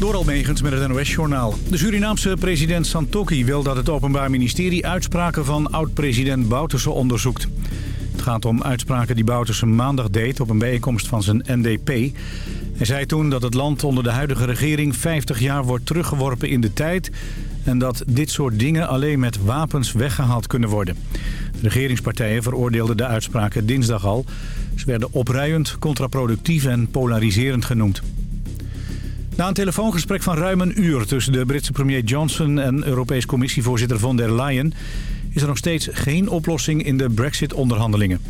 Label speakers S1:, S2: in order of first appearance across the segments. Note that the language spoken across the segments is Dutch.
S1: Door Almegens met het NOS-journaal. De Surinaamse president Santokki wil dat het Openbaar Ministerie uitspraken van oud-president Bouterse onderzoekt. Het gaat om uitspraken die Bouterse maandag deed op een bijeenkomst van zijn NDP. Hij zei toen dat het land onder de huidige regering 50 jaar wordt teruggeworpen in de tijd... en dat dit soort dingen alleen met wapens weggehaald kunnen worden. De regeringspartijen veroordeelden de uitspraken dinsdag al. Ze werden opruiend, contraproductief en polariserend genoemd. Na een telefoongesprek van ruim een uur tussen de Britse premier Johnson en Europees Commissievoorzitter von der Leyen is er nog steeds geen oplossing in de brexit-onderhandelingen.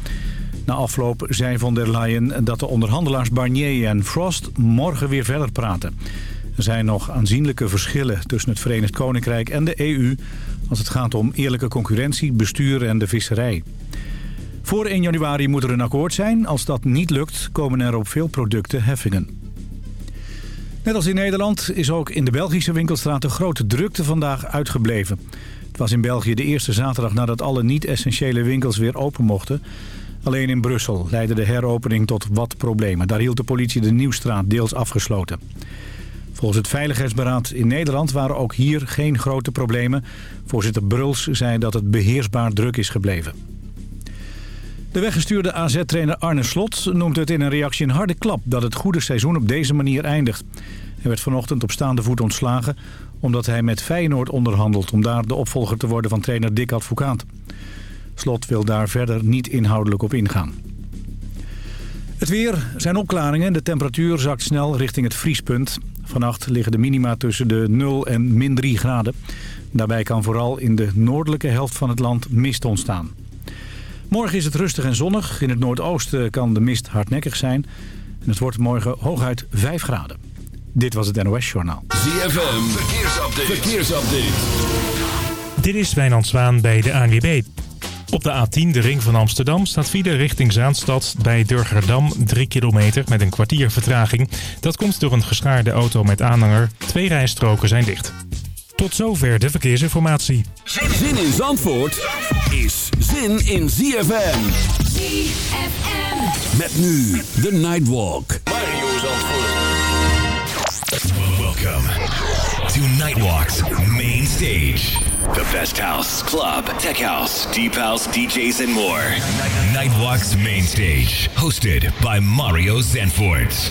S1: Na afloop zei von der Leyen dat de onderhandelaars Barnier en Frost morgen weer verder praten. Er zijn nog aanzienlijke verschillen tussen het Verenigd Koninkrijk en de EU... als het gaat om eerlijke concurrentie, bestuur en de visserij. Voor 1 januari moet er een akkoord zijn. Als dat niet lukt, komen er op veel producten heffingen. Net als in Nederland is ook in de Belgische winkelstraat een grote drukte vandaag uitgebleven. Het was in België de eerste zaterdag nadat alle niet-essentiële winkels weer open mochten. Alleen in Brussel leidde de heropening tot wat problemen. Daar hield de politie de Nieuwstraat deels afgesloten. Volgens het Veiligheidsberaad in Nederland waren ook hier geen grote problemen. Voorzitter Bruls zei dat het beheersbaar druk is gebleven. De weggestuurde AZ-trainer Arne Slot noemt het in een reactie een harde klap... dat het goede seizoen op deze manier eindigt. Hij werd vanochtend op staande voet ontslagen... omdat hij met Feyenoord onderhandelt... om daar de opvolger te worden van trainer Dick Advocaat. Slot wil daar verder niet inhoudelijk op ingaan. Het weer zijn opklaringen. De temperatuur zakt snel richting het vriespunt. Vannacht liggen de minima tussen de 0 en min 3 graden. Daarbij kan vooral in de noordelijke helft van het land mist ontstaan. Morgen is het rustig en zonnig. In het noordoosten kan de mist hardnekkig zijn. En het wordt morgen hooguit 5 graden. Dit was het NOS Journaal.
S2: ZFM, verkeersupdate. verkeersupdate.
S3: Dit is Wijnand Zwaan bij de ANWB. Op de A10, de ring van Amsterdam, staat file richting Zaanstad bij Durgerdam 3 kilometer met een kwartier vertraging. Dat komt door een geschaarde auto met aanhanger. Twee rijstroken zijn dicht. Tot zover de verkeersinformatie.
S2: Zin in Zandvoort zin in ZFM.
S4: ZFM.
S2: Met nu de Nightwalk.
S5: Mario Zandvoort.
S6: Welcome to Nightwalk's main stage. The best house, club, tech house, deep house, DJs, and more. Nightwalk's main stage, hosted by Mario Zanfort.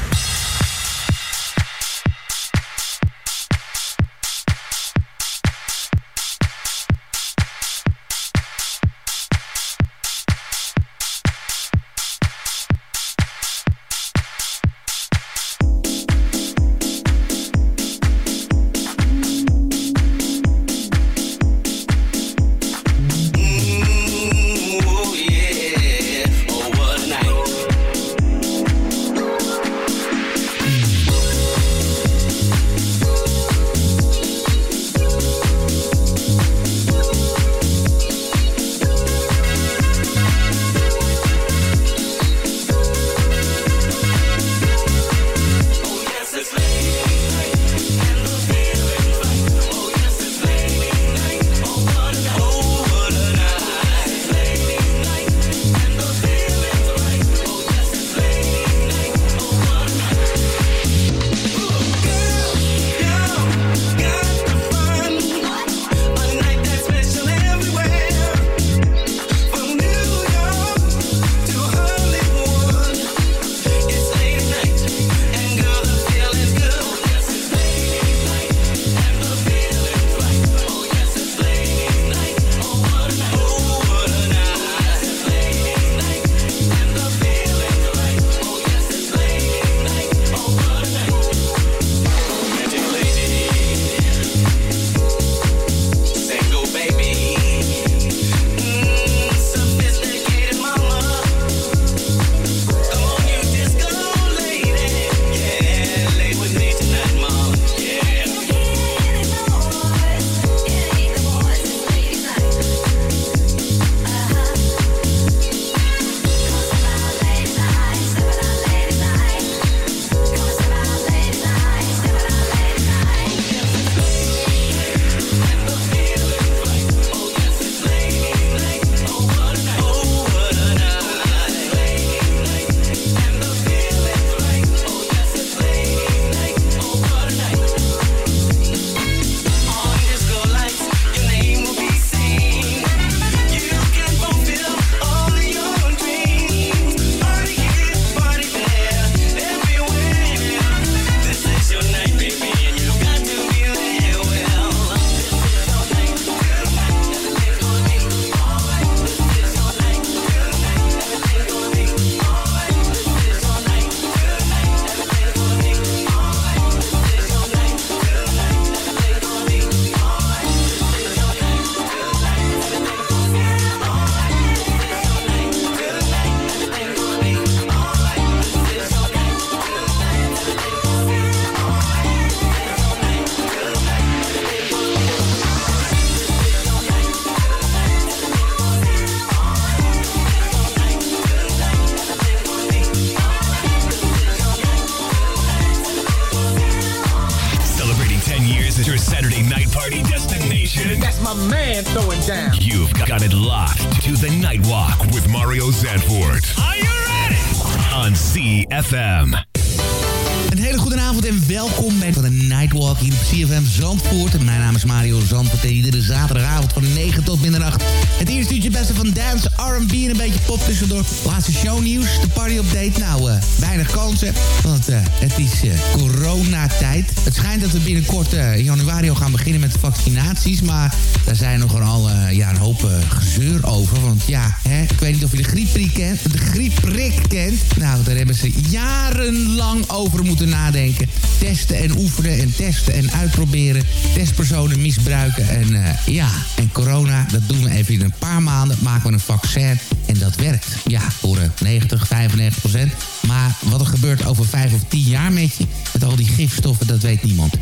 S7: De party update. Nou, uh, weinig kansen, want uh, het is uh, coronatijd. Het schijnt dat we binnenkort in januari al gaan beginnen met vaccinaties. Maar daar zijn nogal een hoop gezeur over. Want ja, hè, ik weet niet of je de griepprik kent. De griepprik kent. Nou, daar hebben ze jarenlang over moeten nadenken. Testen en oefenen en testen en uitproberen. Testpersonen misbruiken. En ja, en corona, dat doen we even in een paar maanden. Maken we een vaccin en dat werkt. Ja, voor 90, 95 procent. Maar wat er gebeurt over 5 of 10 jaar met je... met al die gifstoffen, dat weet niemand.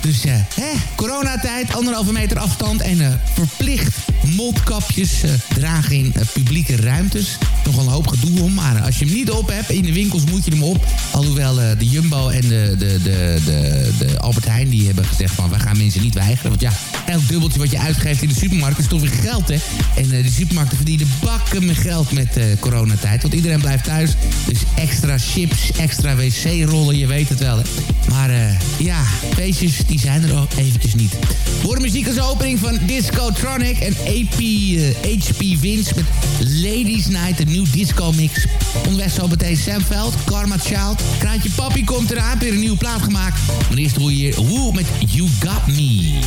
S7: Dus uh, hè, coronatijd, anderhalve meter afstand en uh, verplicht mondkapjes uh, dragen in publieke ruimtes. Nogal een hoop gedoe om, maar als je hem niet op hebt, in de winkels moet je hem op. Alhoewel de Jumbo en de, de, de, de, de Albert Heijn die hebben gezegd van, we gaan mensen niet weigeren. Want ja, elk dubbeltje wat je uitgeeft in de supermarkt is toch weer geld, hè. En die supermarkten verdienen bakken met geld met coronatijd. Want iedereen blijft thuis, dus extra chips, extra wc-rollen, je weet het wel, hè. Maar ja, feestjes die zijn er ook eventjes niet. Voor muziek als opening van Disco Tronic en AP, HP Vince met Ladies Night, een nieuw disco mix. Onderweg zo meteen Sam Veld, Karma Child. Kraantje Papi komt eraan, weer een nieuwe plaat gemaakt. Maar eerst hoor je hier Woo met. You got me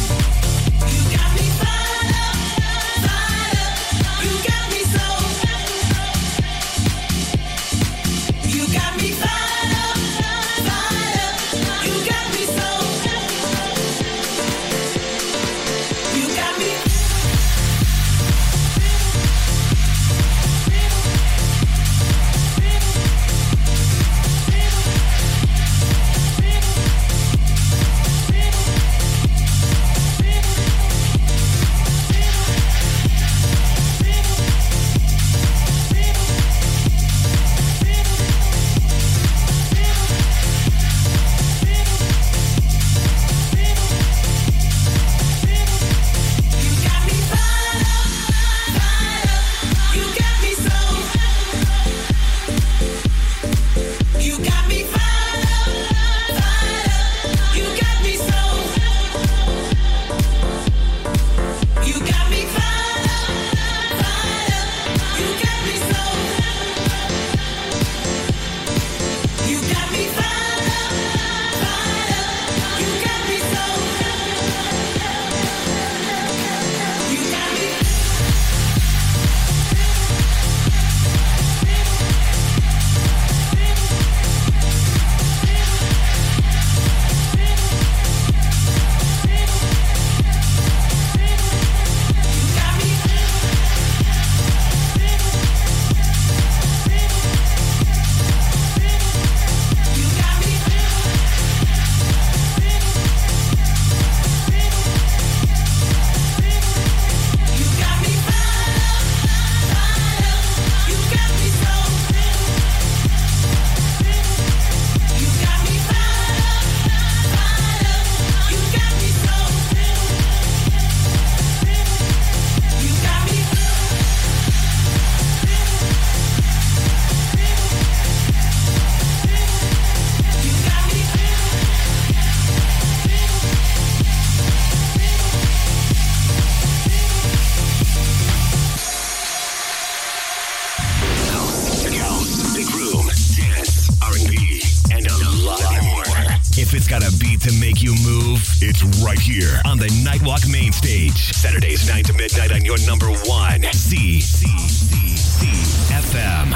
S7: to
S8: make you move? It's right here on the Nightwalk main stage. Saturdays 9 to midnight on your number one. C. C. C. C. FM.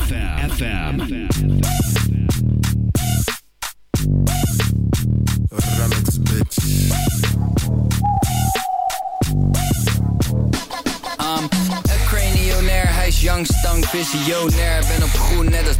S8: FM. FM. Remix, bitch. Um, een cranionair, hij is young, stunk, visionair. Ben op groen, net als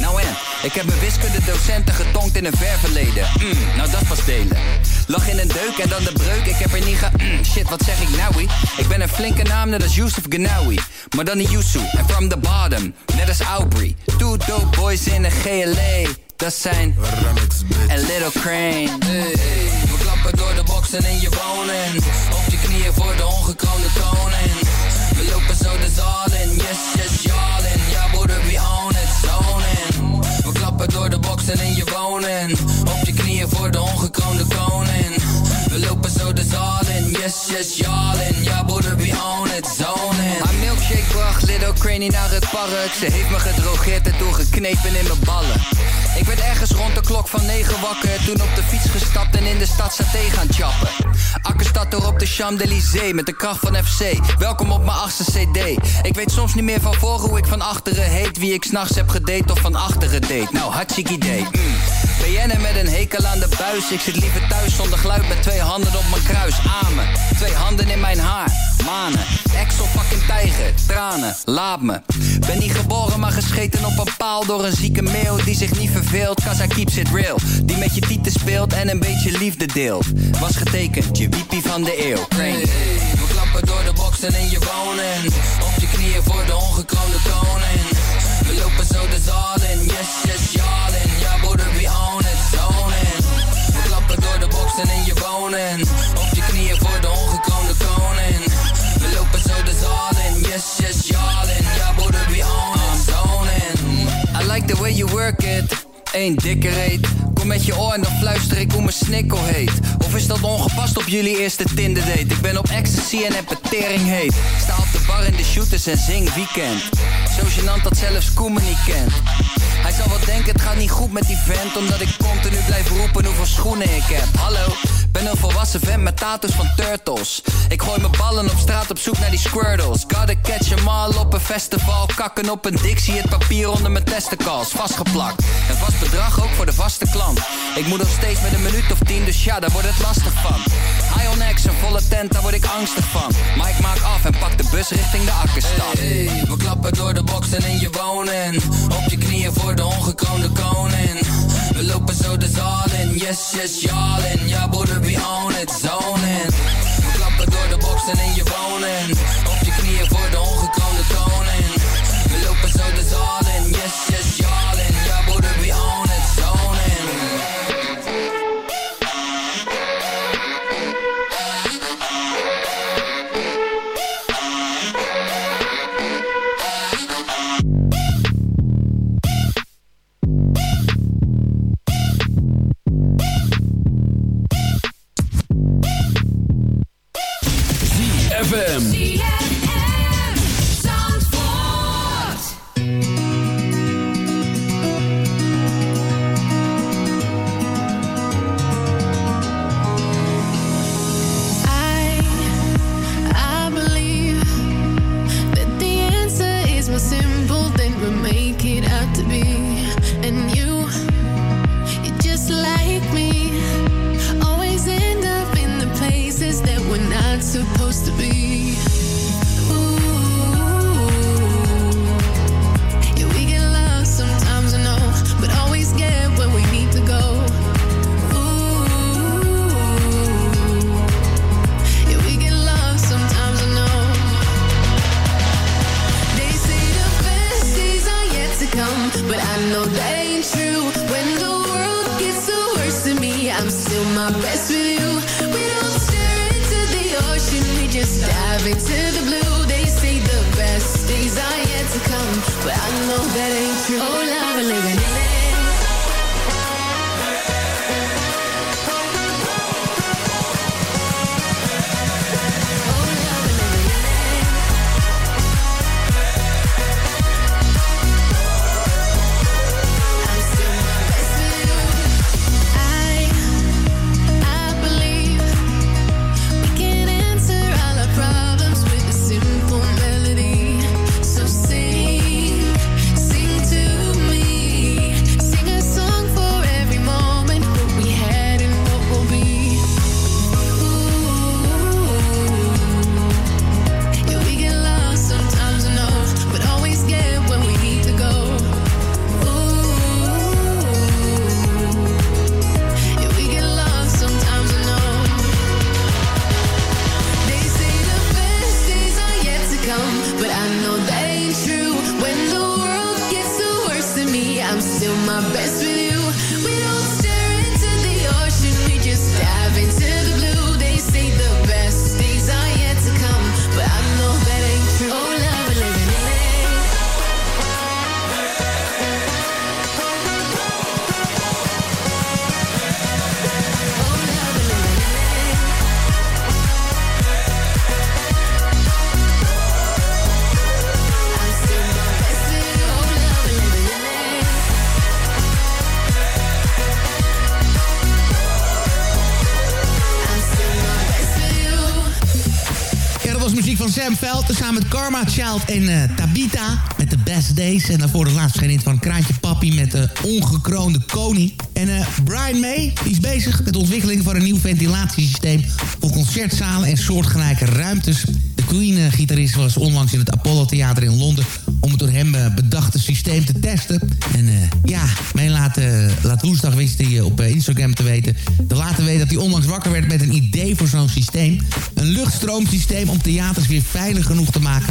S8: Nou en, ik heb mijn wiskundedocenten getonkt in een ver verleden. Mm, nou dat was delen. Lag in een deuk en dan de breuk, ik heb er niet ge... Mm, shit, wat zeg ik nou? Ik ben een flinke naam net als Yusuf Ganawi. Maar dan niet Yusu, en from the bottom, net als Aubrey. Two dope boys in een GLA. Dat zijn en Little Crane. Hey, we klappen door de boksen in je wonen. Op je knieën voor de ongekroonde koning. We lopen zo de zaal in, yes, yes, y'all in. Ja, broeder, we own door de boksen in je wonen. Op je knieën voor de ongekroonde koning. We lopen zo de zaal in, yes, yes, y'all in. Ja, broeder, we own it, zoning. Haar milkshake bracht Little Craney naar het park. Ze heeft me gedrogeerd en toen geknepen in mijn ballen. Ik werd ergens rond de klok van 9 wakker. Toen op de fiets gestapt en in de stad saté gaan chappen. Akkerstad door op de Champs-Élysées met de kracht van FC. Welkom op mijn achtste CD. Ik weet soms niet meer van voor hoe ik van achteren heet. Wie ik s'nachts heb gedate of van achteren date. Nou, hartstikke idee. Mm. BN'en met een hekel aan Ik zit liever thuis zonder geluid met twee handen op mijn kruis. Amen. Twee handen in mijn haar. Manen. Exo fucking tijger. Tranen. Laat me. Ben niet geboren maar gescheten op een paal door een zieke meeuw die zich niet verveelt. Cause I keeps it real. Die met je tieten speelt en een beetje liefde deelt. Was getekend, je wiepie van de eeuw. Hey, we klappen door de boksen in je wonen. Op je knieën voor de ongekroonde koning. We lopen zo de zaal yes, yes, y'all Op je knieën voor de ongekroonde koning. We lopen zo de zaal in, yes, yes, y'all in. Ja, broeder, we it, zoning. I like the way you work it. Eén dikke reet. Kom met je oor en dan fluister ik hoe mijn snikkel heet. Of is dat ongepast op jullie eerste Tinder date? Ik ben op ecstasy en heb heet. Sta op de bar in de shooters en zing weekend. Zo gênant dat zelfs Koen me niet kent. Hij zal wel denken het gaat niet goed met die vent Omdat ik continu blijf roepen hoeveel schoenen ik heb. Hallo, ben een volwassen vent met tattoos van turtles. Ik gooi mijn ballen op straat op zoek naar die squirtles Gotta catch 'em all op een festival Kakken op een dixie, het papier onder mijn testicles. Vastgeplakt, een vast bedrag ook voor de vaste klant. Ik moet nog steeds met een minuut of tien, dus ja, daar wordt het lastig van High on X, een volle tent, daar word ik angstig van. Ik maak af en pak de bus richting de akkerstad. Hey, We klappen door de boksen in je wonen Op je knieën voor de ongekroonde koning. We lopen zo de zaal in, yes, yes, y'all in. Ja, broeder, we own it, zoning We klappen door de boksen in je wonen Op je knieën voor de ongekroonde koning. We lopen zo de zaal in, yes, yes, y'all
S4: in
S7: En eh, Tabita met de Best Days. En daarvoor de laatste geen van Kraantje Papi met de ongekroonde koning. En eh, Brian May is bezig met de ontwikkeling van een nieuw ventilatiesysteem... voor concertzalen en soortgelijke ruimtes. De Queen-gitarist was onlangs in het Apollo Theater in Londen... om het door hem eh, bedachte systeem te testen. En eh, ja, May laat, eh, laat woensdag wist hij eh, op eh, Instagram te weten... te laten weten dat hij onlangs wakker werd met een idee voor zo'n systeem. Een luchtstroomsysteem om theaters weer veilig genoeg te maken...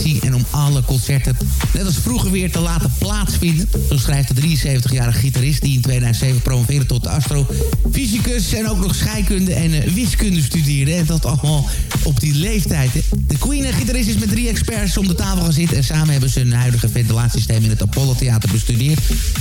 S7: en om alle concerten... net als vroeger weer te laten plaatsvinden. Zo schrijft de 73-jarige gitarist die in 2007 promoveerde tot astrofysicus... en ook nog scheikunde en eh, wiskunde studeerde. En dat allemaal op die leeftijd. De Queen-gitarist is met drie experts om de tafel gaan zitten... en samen hebben ze hun huidige ventilatiesysteem in het Apollo Theater bestudeerd.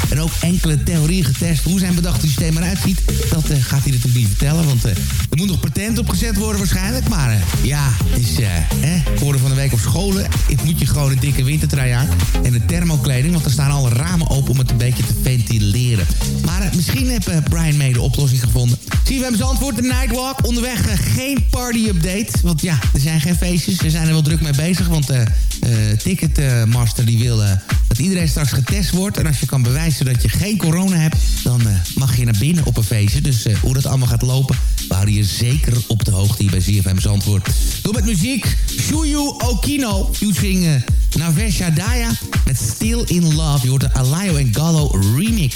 S7: En ook enkele theorieën getest hoe zijn bedachte systeem eruit ziet. Dat eh, gaat hij natuurlijk niet vertellen, want eh, er moet nog patent opgezet worden waarschijnlijk. Maar eh, ja, het is, eh, hoorde van de week op scholen... ik moet je gewoon een dikke wintertrui aan en een thermokleding... want er staan alle ramen open om het een beetje te ventileren. Maar misschien eh, Brian May de oplossing gevonden. Zie je hem zijn antwoord, de Nightwalk. Onderweg geen party-update, want ja, er zijn geen feestjes. Ze zijn er wel druk mee bezig, want eh eh, Ticketmaster die wil... eh, dat iedereen straks getest wordt. En als je kan bewijzen dat je geen corona hebt... dan mag je naar binnen op een feestje. Dus hoe dat allemaal gaat lopen... we je zeker op de hoogte hier bij ZFM Zandvoort. Door met muziek. Shuyu Okino. Featuring uh, Navesha Daya. Met Still in Love. Je hoort de Alayo Gallo remix.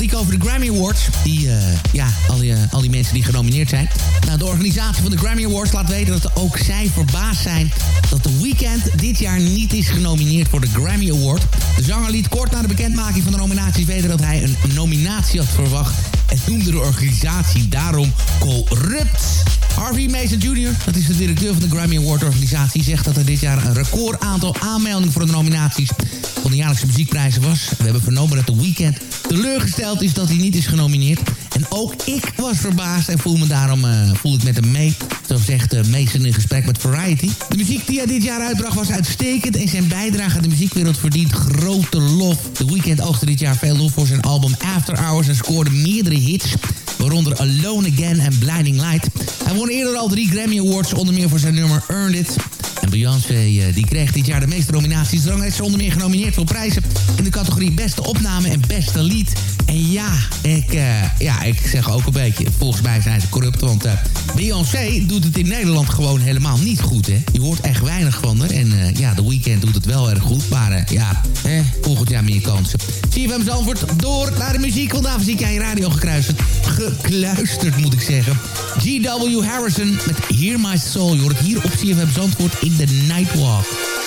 S7: Ik over de Grammy Awards. Die, uh, ja, al die, uh, al die mensen die genomineerd zijn. Nou, de organisatie van de Grammy Awards laat weten dat ook zij verbaasd zijn... dat The Weeknd dit jaar niet is genomineerd voor de Grammy Award. De zanger liet kort na de bekendmaking van de nominaties weten dat hij een nominatie had verwacht... en noemde de organisatie daarom corrupt. Harvey Mason Jr., dat is de directeur van de Grammy Award organisatie... zegt dat er dit jaar een record aantal aanmeldingen voor de nominaties... van de jaarlijkse muziekprijzen was. We hebben vernomen dat The Weeknd teleurgesteld is dat hij niet is genomineerd. En ook ik was verbaasd en voel me daarom uh, voel ik met hem mee. Zo zegt uh, Mason in gesprek met Variety. De muziek die hij dit jaar uitbracht was uitstekend... en zijn bijdrage aan de muziekwereld verdient grote lof. The Weeknd oogste dit jaar veel lof voor zijn album After Hours... en scoorde meerdere hits, waaronder Alone Again en Blinding Light. Hij won eerder al drie Grammy Awards, onder meer voor zijn nummer Earned It... En Beyoncé uh, die kreeg dit jaar de meeste nominaties. De is onder meer genomineerd voor prijzen in de categorie beste opname en beste lied. En ja, ik, uh, ja, ik zeg ook een beetje, volgens mij zijn ze corrupt. Want uh, Beyoncé doet het in Nederland gewoon helemaal niet goed. Hè? Je hoort echt weinig van haar. En ja, The Weeknd doet het wel erg goed. Maar ja, eh, volgend jaar meer kansen. CFM Zandvoort, door naar de muziek. Want daarvoor zie ik aan je radio gekruisterd. Gekluisterd moet ik zeggen. G.W. Harrison met Hear My Soul. Je hoort het hier op CFM Zandvoort in de Nightwalk.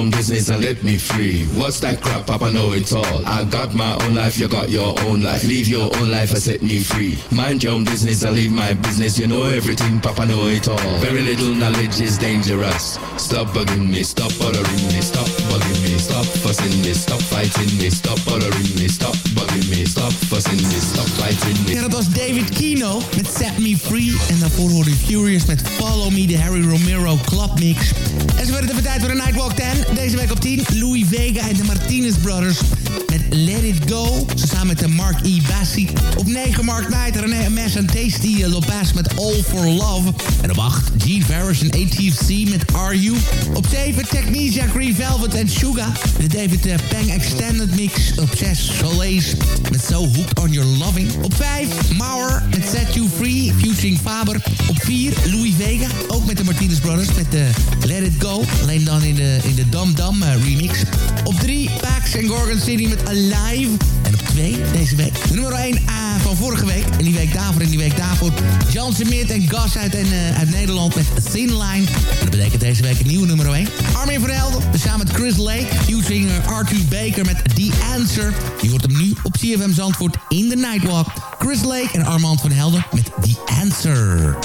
S9: Business and let me free. What's that crap, Papa? Know it all. I got my own life, you got your own life. Leave your own life and set me free. Mind your own business, I leave my business. You know everything, Papa. Know it all. Very little knowledge is dangerous. Stop bugging me, stop bothering me, stop bugging me, stop fussing me, stop fighting me, stop bothering me, stop bugging me, stop fussing me, stop fighting me.
S7: Ja, dat was David Kino met Set Me Free. En daarvoor hoorde Furious met Follow Me, de Harry Romero Club Mix. En zo werd het even tijd voor de Nightwalk 10. Deze week op 10, Louis Vega en de Martinez Brothers met Let It Go. Ze samen met de Mark E. Bassi. Op 9, Mark Knight, René Mes en Tasty Lopez met All For Love. En op 8, G. Ferris en ATFC met Are You. Op 7, Technesia, Green Velvet en Suga. De David uh, Peng Extended Mix. Op 6, Soleil met So Hooked On Your Loving. Op 5, Mauer met Set You Free, featuring Faber. Op 4, Louis Vega, ook met de Martinez Brothers, met de Let It Go. Alleen dan in de, in de Dum Dum uh, remix. Op 3, Pax en Gorgon City met Alive. En op 2, deze week, nummer 1 A van vorige week. En die week daarvoor en die week daarvoor, Jan Smit en Gas uit, en, uh, uit Nederland met Thin Line. En dat betekent deze week een nieuwe nummer 1. Armin van Helden, de
S10: samen met Chris Lake. Featuring Arthur Baker met The Answer. Je hoort hem nu op CFM Zandvoort in de Nightwalk. Chris Lake en Armand van Helden met The Answer.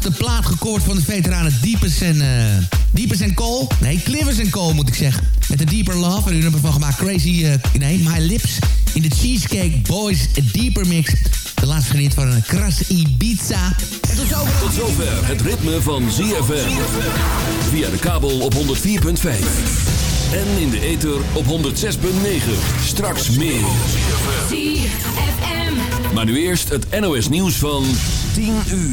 S7: De, plaat gekoord van de veteranen Diepes en, eh Diepes en Cole. Nee, Clivers en Cole moet ik zeggen. Met de Deeper Love. En u hebben van gemaakt Crazy, eh, nee, My Lips. In de Cheesecake Boys Deeper Mix. De laatste geniet van een Kras Ibiza. En tot zover.
S11: Tot zover het ritme van ZFM. Via de kabel op 104.5. En in de ether op 106.9. Straks meer. Maar nu eerst het NOS nieuws van 10 uur.